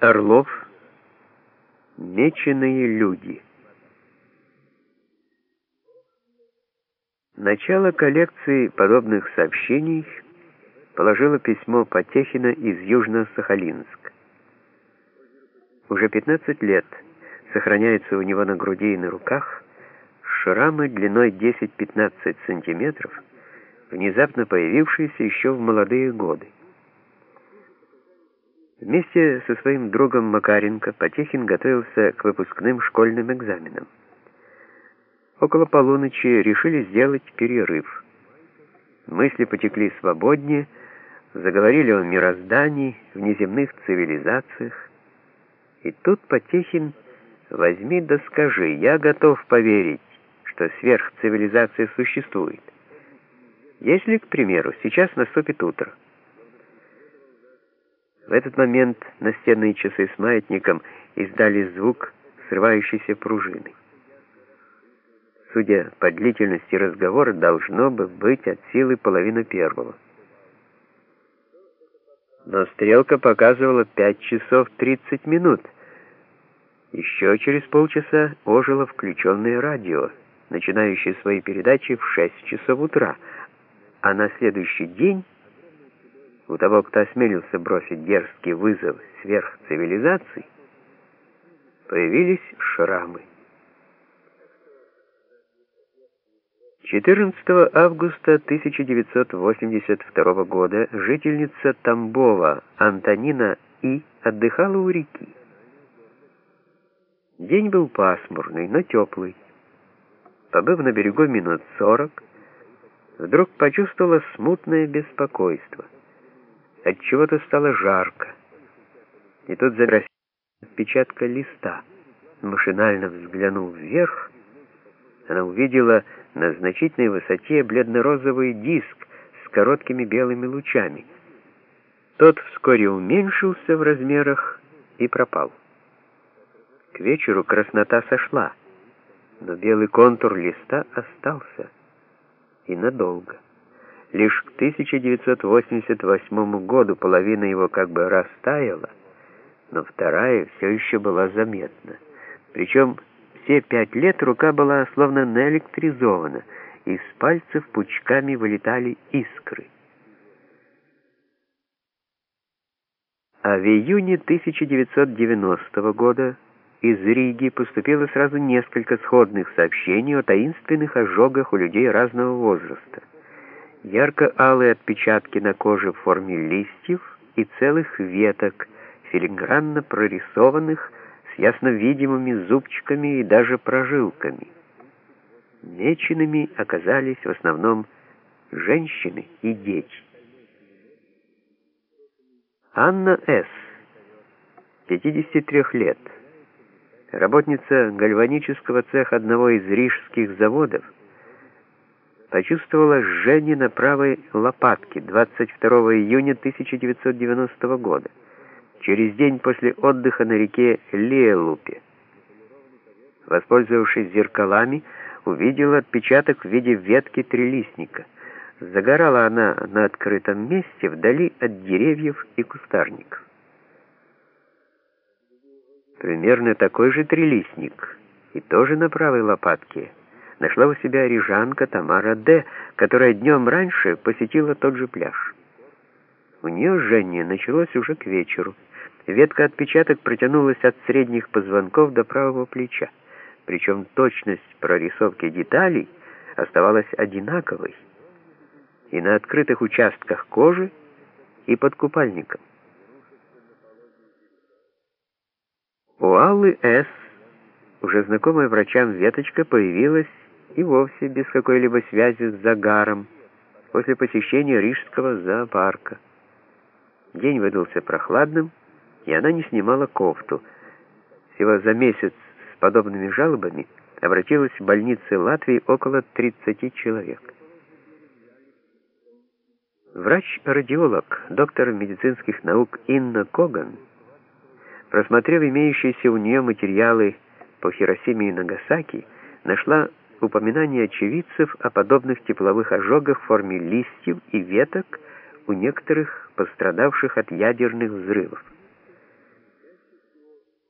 Орлов. Меченые люди. Начало коллекции подобных сообщений положило письмо Потехина из Южно-Сахалинск. Уже 15 лет сохраняется у него на груди и на руках шрамы длиной 10-15 сантиметров, внезапно появившиеся еще в молодые годы. Вместе со своим другом Макаренко Потехин готовился к выпускным школьным экзаменам. Около полуночи решили сделать перерыв. Мысли потекли свободнее, заговорили о мироздании, внеземных цивилизациях. И тут Потехин «Возьми да скажи, я готов поверить, что сверхцивилизация существует. Если, к примеру, сейчас наступит утро, в этот момент настенные часы с маятником издали звук срывающейся пружины. Судя по длительности разговора, должно бы быть от силы половина первого. Но стрелка показывала 5 часов 30 минут. Еще через полчаса ожило включенное радио, начинающее свои передачи в 6 часов утра, а на следующий день у того, кто осмелился бросить дерзкий вызов сверхцивилизации, появились шрамы. 14 августа 1982 года жительница Тамбова Антонина И отдыхала у реки. День был пасмурный, но теплый. Побыв на берегу минут сорок, вдруг почувствовала смутное беспокойство — от чего-то стало жарко. И тут закрасила отпечатка листа. Машинально взглянув вверх, она увидела на значительной высоте бледно-розовый диск с короткими белыми лучами. Тот вскоре уменьшился в размерах и пропал. К вечеру краснота сошла, но белый контур листа остался и надолго. Лишь к 1988 году половина его как бы растаяла, но вторая все еще была заметна. Причем все пять лет рука была словно наэлектризована, из пальцев пучками вылетали искры. А в июне 1990 года из Риги поступило сразу несколько сходных сообщений о таинственных ожогах у людей разного возраста ярко-алые отпечатки на коже в форме листьев и целых веток, филигранно прорисованных с ясно видимыми зубчиками и даже прожилками. Меченными оказались в основном женщины и дети. Анна С., 53 лет, работница гальванического цеха одного из рижских заводов, почувствовала жжение на правой лопатке 22 июня 1990 года, через день после отдыха на реке Лиелупе. Воспользовавшись зеркалами, увидела отпечаток в виде ветки трилистника. Загорала она на открытом месте, вдали от деревьев и кустарников. Примерно такой же трилистник, и тоже на правой лопатке – нашла у себя рижанка Тамара Д., которая днем раньше посетила тот же пляж. У нее жжение началось уже к вечеру. Ветка отпечаток протянулась от средних позвонков до правого плеча, причем точность прорисовки деталей оставалась одинаковой и на открытых участках кожи, и под купальником. У Аллы С., уже знакомая врачам веточка, появилась и вовсе без какой-либо связи с загаром после посещения рижского зоопарка. День выдался прохладным, и она не снимала кофту. Всего за месяц с подобными жалобами обратилась в больницы Латвии около 30 человек. Врач-радиолог, доктор медицинских наук Инна Коган, просмотрев имеющиеся у нее материалы по Хиросиме и Нагасаки, нашла упоминание очевидцев о подобных тепловых ожогах в форме листьев и веток у некоторых пострадавших от ядерных взрывов.